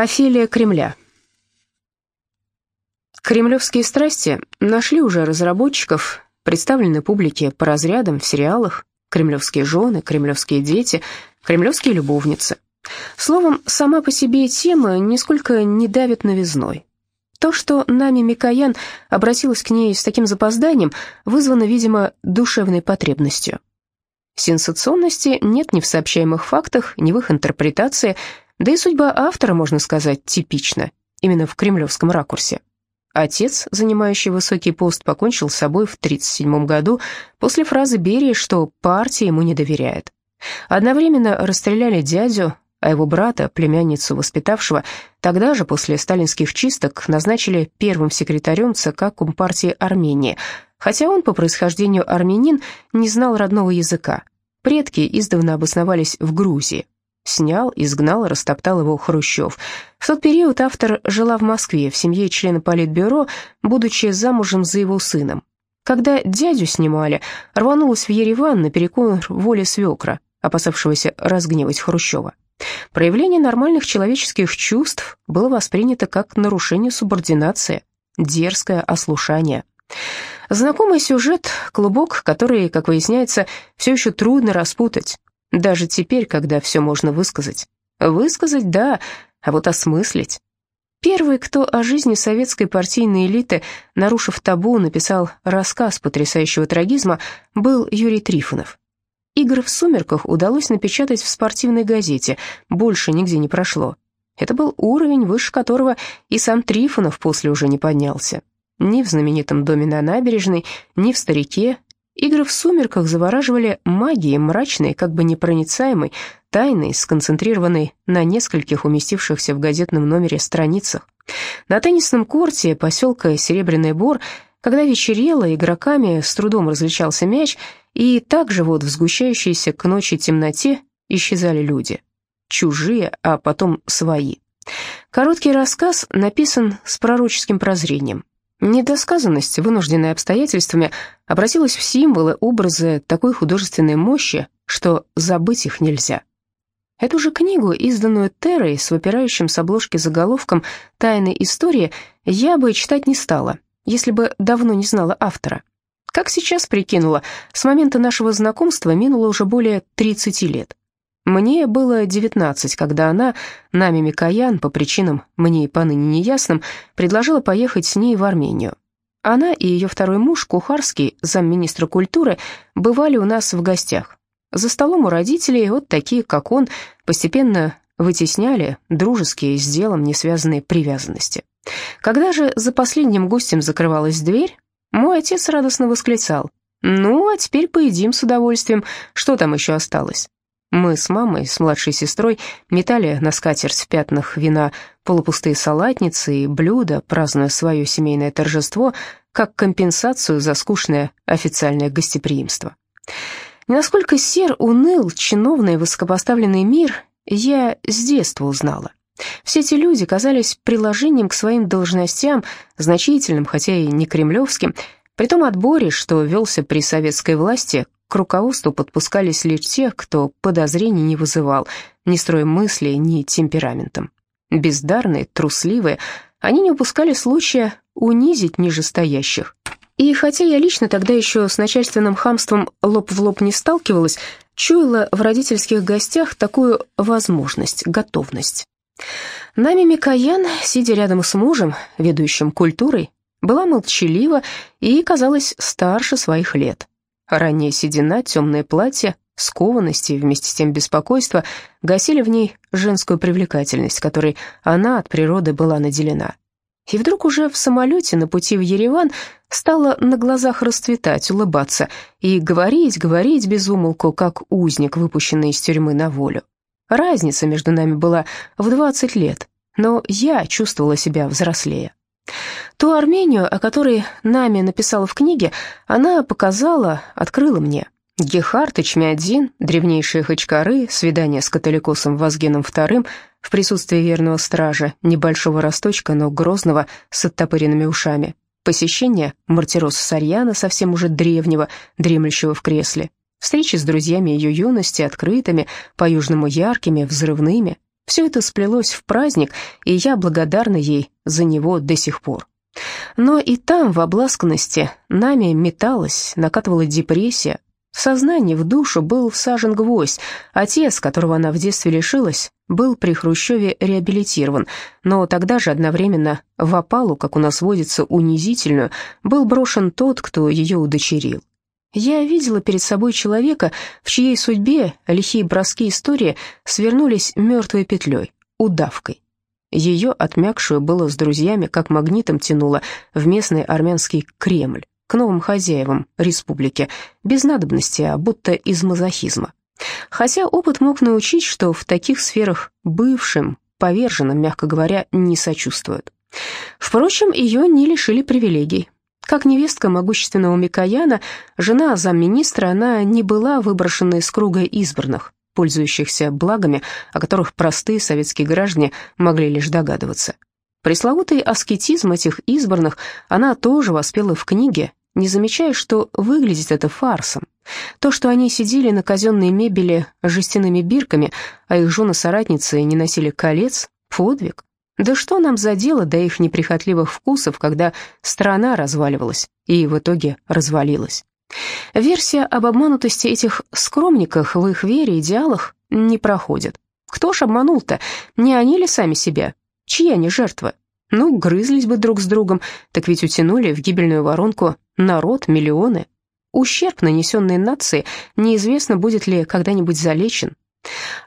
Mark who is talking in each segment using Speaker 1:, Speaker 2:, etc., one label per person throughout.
Speaker 1: Офелия Кремля. Кремлевские страсти нашли уже разработчиков, представлены публике по разрядам в сериалах «Кремлевские жены», «Кремлевские дети», «Кремлевские любовницы». Словом, сама по себе тема нисколько не давит новизной. То, что Нами Микоян обратилась к ней с таким запозданием, вызвано, видимо, душевной потребностью. Сенсационности нет ни в сообщаемых фактах, ни в их интерпретации – да и судьба автора, можно сказать, типична, именно в кремлевском ракурсе. Отец, занимающий высокий пост, покончил с собой в 1937 году после фразы Берии, что партия ему не доверяет. Одновременно расстреляли дядю, а его брата, племянницу воспитавшего, тогда же, после сталинских чисток, назначили первым секретарем ЦК Компартии Армении, хотя он по происхождению армянин не знал родного языка. Предки издавна обосновались в Грузии. Снял, изгнал, растоптал его Хрущев. В тот период автор жила в Москве в семье члена политбюро, будучи замужем за его сыном. Когда дядю снимали, рванулась в Ереван наперекор воле свекра, опасавшегося разгневать Хрущева. Проявление нормальных человеческих чувств было воспринято как нарушение субординации, дерзкое ослушание. Знакомый сюжет, клубок, который, как выясняется, все еще трудно распутать. Даже теперь, когда все можно высказать. Высказать, да, а вот осмыслить. Первый, кто о жизни советской партийной элиты, нарушив табу, написал рассказ потрясающего трагизма, был Юрий Трифонов. «Игры в сумерках» удалось напечатать в спортивной газете, больше нигде не прошло. Это был уровень, выше которого и сам Трифонов после уже не поднялся. Ни в знаменитом доме на набережной, ни в «Старике», Игры в сумерках завораживали магией, мрачной, как бы непроницаемой, тайной, сконцентрированной на нескольких уместившихся в газетном номере страницах. На теннисном корте поселка Серебряный Бор, когда вечерело, игроками с трудом различался мяч, и также вот в сгущающейся к ночи темноте исчезали люди. Чужие, а потом свои. Короткий рассказ написан с пророческим прозрением. Недосказанность, вынужденная обстоятельствами, обратилась в символы, образы такой художественной мощи, что забыть их нельзя. Эту же книгу, изданную Террой с выпирающим с обложки заголовком «Тайны истории», я бы читать не стала, если бы давно не знала автора. Как сейчас прикинула, с момента нашего знакомства минуло уже более 30 лет. Мне было 19, когда она, нами Микоян, по причинам мне и поныне неясным, предложила поехать с ней в Армению. Она и ее второй муж, Кухарский, замминистра культуры, бывали у нас в гостях. За столом у родителей вот такие, как он, постепенно вытесняли дружеские с делом не связанные привязанности. Когда же за последним гостем закрывалась дверь, мой отец радостно восклицал, «Ну, а теперь поедим с удовольствием, что там еще осталось?» Мы с мамой, с младшей сестрой метали на скатерть в пятнах вина полупустые салатницы и блюда, празднуя свое семейное торжество, как компенсацию за скучное официальное гостеприимство. насколько сер, уныл, чиновный высокопоставленный мир, я с детства узнала. Все эти люди казались приложением к своим должностям, значительным, хотя и не кремлевским, при том отборе, что велся при советской власти, к руководству подпускались лишь те, кто подозрений не вызывал, не строя мысли, ни темпераментом. Бездарные, трусливые, они не упускали случая унизить нижестоящих. И хотя я лично тогда еще с начальственным хамством лоб в лоб не сталкивалась, чуяла в родительских гостях такую возможность, готовность. Нами Микоян, сидя рядом с мужем, ведущим культурой, была молчалива и казалась старше своих лет. Ранняя седина, темное платье, скованность и вместе с тем беспокойство гасили в ней женскую привлекательность, которой она от природы была наделена. И вдруг уже в самолете на пути в Ереван стала на глазах расцветать, улыбаться и говорить, говорить без умолку, как узник, выпущенный из тюрьмы на волю. Разница между нами была в 20 лет, но я чувствовала себя взрослее. Ту Армению, о которой Нами написала в книге, она показала, открыла мне. Гехард и Чмядзин, древнейшие хачкары, свидание с католикосом Вазгеном II в присутствии верного стража, небольшого росточка, но грозного, с оттопыренными ушами, посещение мартироса Сарьяна, совсем уже древнего, дремлющего в кресле, встречи с друзьями ее юности, открытыми, по-южному яркими, взрывными, Все это сплелось в праздник, и я благодарна ей за него до сих пор. Но и там, в обласканности, нами металась, накатывала депрессия. В сознании, в душу был всажен гвоздь. Отец, которого она в детстве лишилась, был при Хрущеве реабилитирован, но тогда же одновременно в опалу, как у нас водится, унизительную, был брошен тот, кто ее удочерил. Я видела перед собой человека, в чьей судьбе лихие броски истории свернулись мертвой петлей, удавкой. Ее отмякшую было с друзьями, как магнитом тянуло в местный армянский Кремль, к новым хозяевам республики, без надобности, а будто из мазохизма. Хотя опыт мог научить, что в таких сферах бывшим, поверженным, мягко говоря, не сочувствуют. Впрочем, ее не лишили привилегий. Как невестка могущественного Микояна, жена замминистра, она не была выброшена из круга избранных, пользующихся благами, о которых простые советские граждане могли лишь догадываться. Пресловутый аскетизм этих избранных она тоже воспела в книге, не замечая, что выглядит это фарсом. То, что они сидели на казенной мебели с жестяными бирками, а их жены-соратницы не носили колец — подвиг. Да что нам за дело до их неприхотливых вкусов, когда страна разваливалась и в итоге развалилась? Версия об обманутости этих скромниках в их вере, идеалах не проходит. Кто ж обманул-то? Не они ли сами себя? Чья они жертва? Ну, грызлись бы друг с другом, так ведь утянули в гибельную воронку народ, миллионы. Ущерб, нанесенный нации, неизвестно, будет ли когда-нибудь залечен.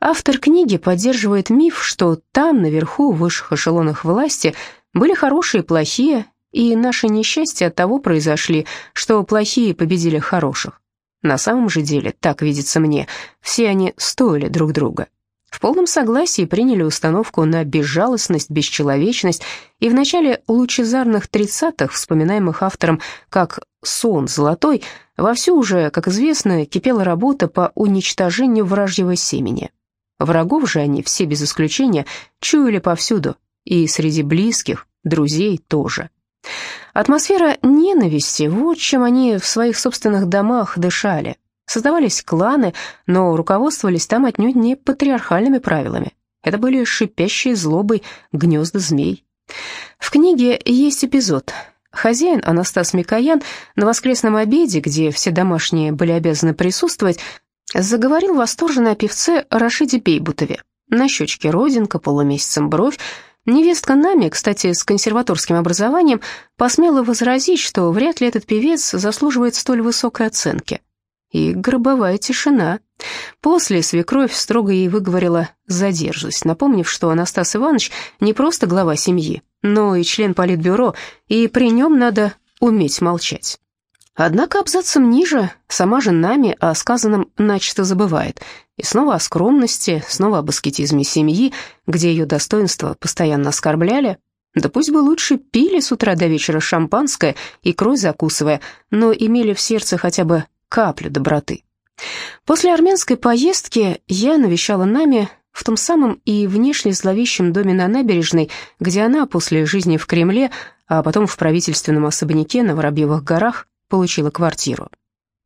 Speaker 1: Автор книги поддерживает миф, что там, наверху, в высших эшелонах власти, были хорошие и плохие, и наши несчастья от того произошли, что плохие победили хороших. На самом же деле, так видится мне, все они стоили друг друга в полном согласии приняли установку на безжалостность, бесчеловечность, и в начале лучезарных тридцатых, вспоминаемых автором как «сон золотой», вовсю уже, как известно, кипела работа по уничтожению вражьего семени. Врагов же они, все без исключения, чуяли повсюду, и среди близких, друзей тоже. Атмосфера ненависти, вот чем они в своих собственных домах дышали, Создавались кланы, но руководствовались там отнюдь не патриархальными правилами. Это были шипящие злобой гнезда змей. В книге есть эпизод. Хозяин Анастас Микоян на воскресном обеде, где все домашние были обязаны присутствовать, заговорил восторженно о певце Рашиде Бейбутове. На щечке родинка, полумесяцем бровь. Невестка Нами, кстати, с консерваторским образованием, посмела возразить, что вряд ли этот певец заслуживает столь высокой оценки и гробовая тишина. После свекровь строго ей выговорила «задержусь», напомнив, что Анастас Иванович не просто глава семьи, но и член политбюро, и при нем надо уметь молчать. Однако абзацем ниже сама же нами о сказанном начисто забывает. И снова о скромности, снова об аскетизме семьи, где ее достоинства постоянно оскорбляли. Да пусть бы лучше пили с утра до вечера шампанское, икрой закусывая, но имели в сердце хотя бы каплю доброты. После армянской поездки я навещала Нами в том самом и внешне зловещем доме на набережной, где она после жизни в Кремле, а потом в правительственном особняке на Воробьевых горах, получила квартиру.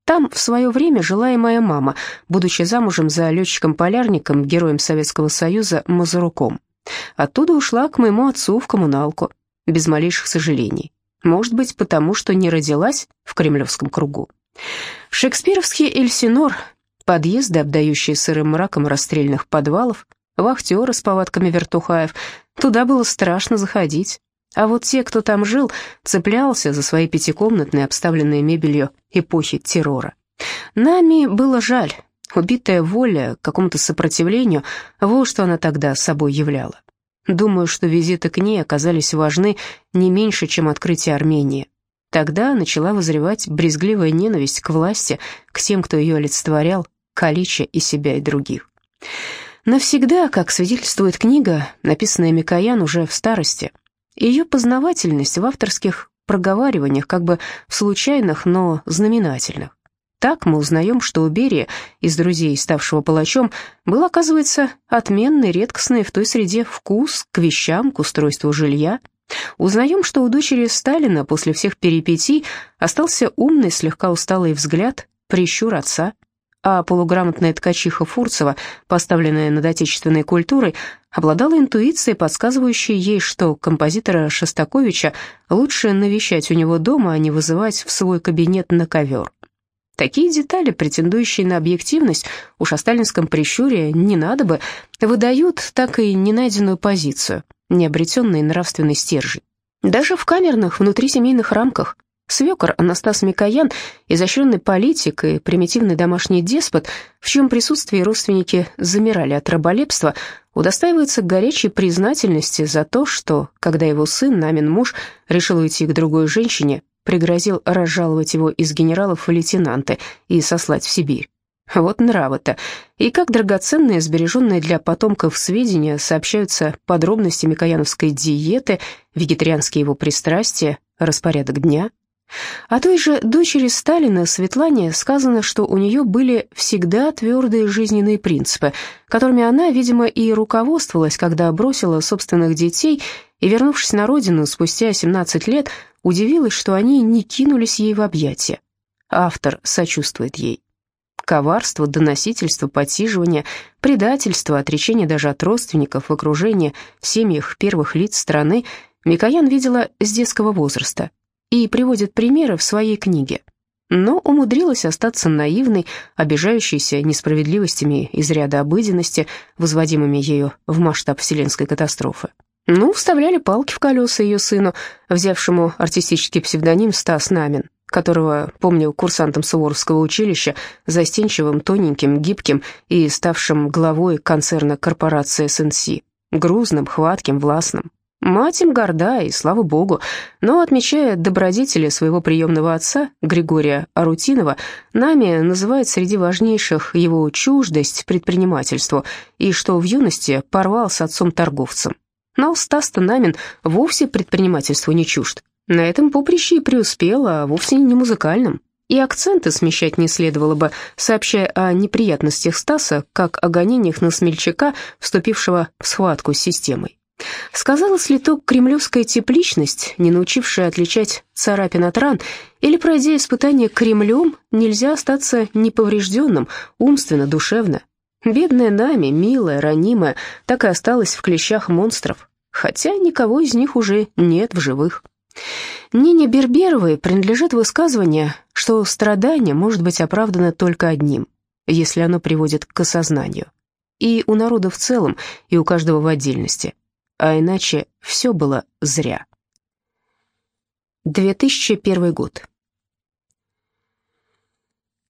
Speaker 1: Там в свое время жила и моя мама, будучи замужем за летчиком-полярником, героем Советского Союза Мазуруком. Оттуда ушла к моему отцу в коммуналку, без малейших сожалений. Может быть, потому что не родилась в кремлевском кругу. Шекспировский Эльсинор, подъезды, обдающие сырым мраком расстрельных подвалов, вахтеры с повадками вертухаев, туда было страшно заходить. А вот те, кто там жил, цеплялся за свои пятикомнатные, обставленные мебелью эпохи террора. Нами было жаль, убитая воля к какому-то сопротивлению, вот что она тогда собой являла. Думаю, что визиты к ней оказались важны не меньше, чем открытие Армении. Тогда начала вызревать брезгливая ненависть к власти, к тем, кто ее олицетворял, калича и себя, и других. Навсегда, как свидетельствует книга, написанная Микоян уже в старости, ее познавательность в авторских проговариваниях, как бы случайных, но знаменательных. Так мы узнаем, что у Берия, из друзей, ставшего палачом, был, оказывается, отменный, редкостный в той среде вкус к вещам, к устройству жилья – Узнаем, что у дочери Сталина после всех перипетий остался умный, слегка усталый взгляд, прищур отца. А полуграмотная ткачиха Фурцева, поставленная над отечественной культурой, обладала интуицией, подсказывающей ей, что композитора Шостаковича лучше навещать у него дома, а не вызывать в свой кабинет на ковер. Такие детали, претендующие на объективность, уж о сталинском прищуре не надо бы, выдают так и ненайденную позицию, необретенный нравственный стержень. Даже в камерных внутрисемейных рамках Свекор Анастас Микоян, изощренный политик и примитивный домашний деспот, в чьем присутствии родственники замирали от раболепства, удостаивается горячей признательности за то, что, когда его сын, Намин муж, решил уйти к другой женщине, пригрозил разжаловать его из генералов в лейтенанты и сослать в Сибирь. Вот нравы-то. И как драгоценные, сбереженные для потомков сведения сообщаются подробности микояновской диеты, вегетарианские его пристрастия, распорядок дня – о той же дочери Сталина, Светлане, сказано, что у нее были всегда твердые жизненные принципы, которыми она, видимо, и руководствовалась, когда бросила собственных детей и, вернувшись на родину спустя 17 лет, удивилась, что они не кинулись ей в объятия. Автор сочувствует ей. Коварство, доносительство, подсиживание, предательство, отречение даже от родственников в семьях первых лиц страны Микоян видела с детского возраста – и приводит примеры в своей книге. Но умудрилась остаться наивной, обижающейся несправедливостями из ряда обыденности, возводимыми ею в масштаб вселенской катастрофы. Ну, вставляли палки в колеса ее сыну, взявшему артистический псевдоним Стас Намин, которого помнил курсантом Суворовского училища, застенчивым, тоненьким, гибким и ставшим главой концерна корпорации СНС, грузным, хватким, властным. Мать им горда, и слава богу, но, отмечая добродетели своего приемного отца, Григория Арутинова, нами называет среди важнейших его чуждость предпринимательству, и что в юности порвал с отцом-торговцем. Но Стас Намин вовсе предпринимательству не чужд. На этом поприще и преуспел, а вовсе не музыкальном. И акценты смещать не следовало бы, сообщая о неприятностях Стаса, как о гонениях на смельчака, вступившего в схватку с системой. Сказалась ли то кремлевская тепличность, не научившая отличать царапин от ран, или, пройдя испытание Кремлем, нельзя остаться неповрежденным, умственно, душевно? Бедная Нами, милая, ранимая, так и осталась в клещах монстров, хотя никого из них уже нет в живых. Нине Берберовой принадлежит высказывание, что страдание может быть оправдано только одним, если оно приводит к осознанию. И у народа в целом, и у каждого в отдельности – а иначе все было зря. 2001 год.